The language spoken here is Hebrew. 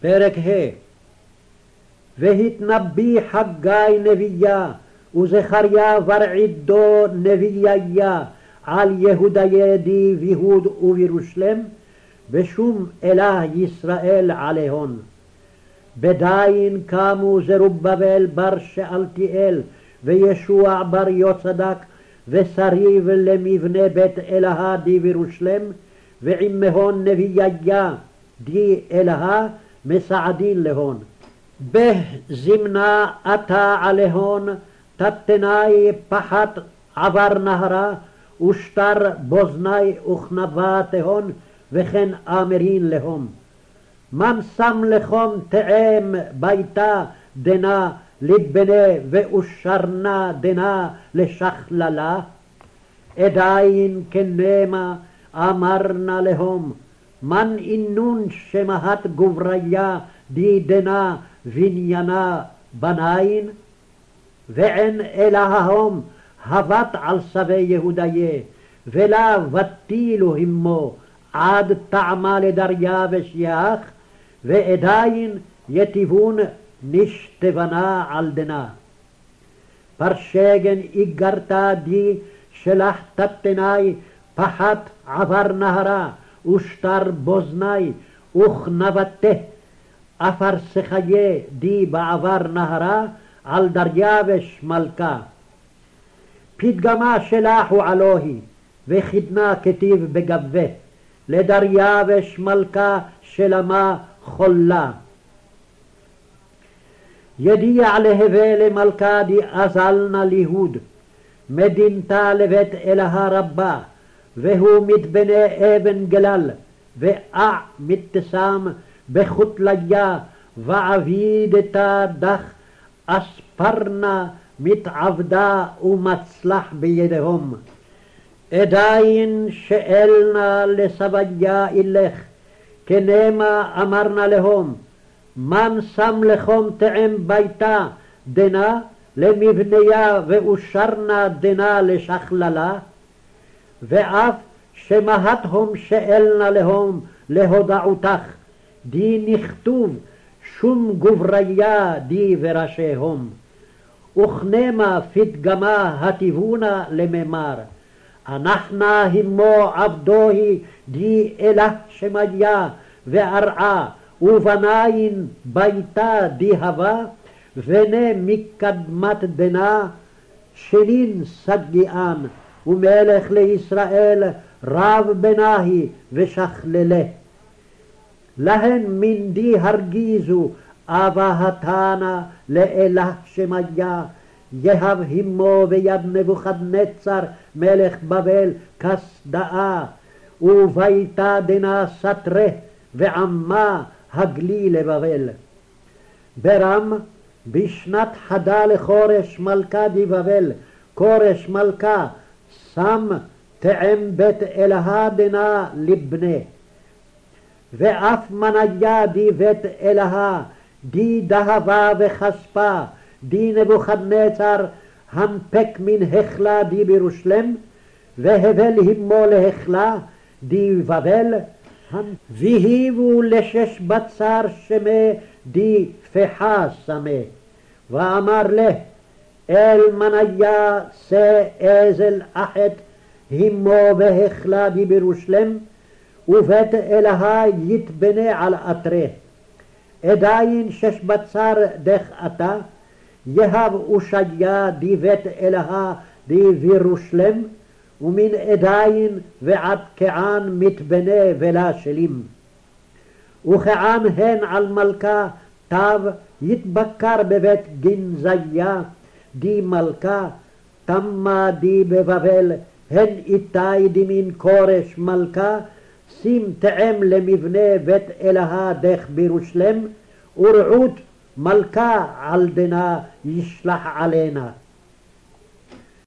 פרק ה' והתנבא חגי נביאה וזכריה ורעידו נביאיה על יהודיה די ויהוד ובירושלם ושום אלה ישראל עליהון. בדין קמו זרובבל בר שאלתיאל וישוע בר יוצדק ושריב למבנה בית אלהה די בירושלם ועמהון נביאיה די אלהה מסעדין להון. בזמנה עתה עליהון תתנאי פחת עבר נהרה ושטר באזני וכנבה תהון וכן אמרין להום. מן שם לחום תאם ביתה דנה לבנה ואושרנה דנה לשכללה עדיין כנמה אמרנה להום מן אינון שמהת גובריה די דנה בניינה בניין ואין אלא ההום הבט על שבי יהודיה ולה ותילו עמו עד טעמה לדריווש יח ועדיין יטיבון נשתבנה על דנה. פרשגן איגרתה די שלח תתנאי פחת עבר נהרה ושטר באזני וכנבתה אפרסחיה די בעבר נהרה על דריווש מלכה. פתגמה שלח הוא עלוהי וחידנה כתיב בגבה לדריווש מלכה שלמה חולה. ידיע להווה למלכה די אזלנה ליהוד מדינתה לבית אלהה רבה והוא מתבנה אבן גלל ואה מתשם בחוטליה ועבידתה דך אספרנה מתעבדה ומצלח בידיהם. עדיין שאלנה לסביה אילך, כנמה אמרנה להם, מן שם לכם תאם ביתה דנה למבניה ואושרנה דנה לשכללה, ואף שמהתהום שאלנה להם להודעותך, די נכתוב שום גובריה די וראשיהם. וכנמה פתגמה הטיבונה לממר. אנחנה הימו עבדוהי די אלה שמיה וארעה ובניין ביתה די הווה ונה מקדמת דנה שנין סגיאן ומלך לישראל רב בנהי ושכללה. להן מנדי הרגיזו אבהתנה לאלה שמיה יהב הימו ביד נבוכדנצר מלך בבל כסדאה וביתה דנה סתרה ועמה הגלי לבבל. ברם בשנת חדה לכורש מלכה דיבבל כורש מלכה שם תאם בית אלהה דנה לבנה. ואף מניה די בית אלהה די דהבה וכספה די נבוכדנצר הנפק מן החלה די בירושלם והבל הימו להחלה די בבל והיבו לשש בצר שמה די פחה סמה ואמר לה אל מניה שא אזל אחת הימו בהחלה די בירושלם ובית אלהה יתבנה על אתרה עדיין שש בצר דך עתה יהב אושיה די בית אלהה די וירושלם ומן עדיין ועד כען מתבנה ולה שלים. וכען הן על מלכה תו יתבקר בבית גנזיה די מלכה תמה די בבבל הן איתי דמין כורש מלכה שים תאם למבנה בית אלהה דך בירושלם ורעות מלכה על דנה ישלח עלינה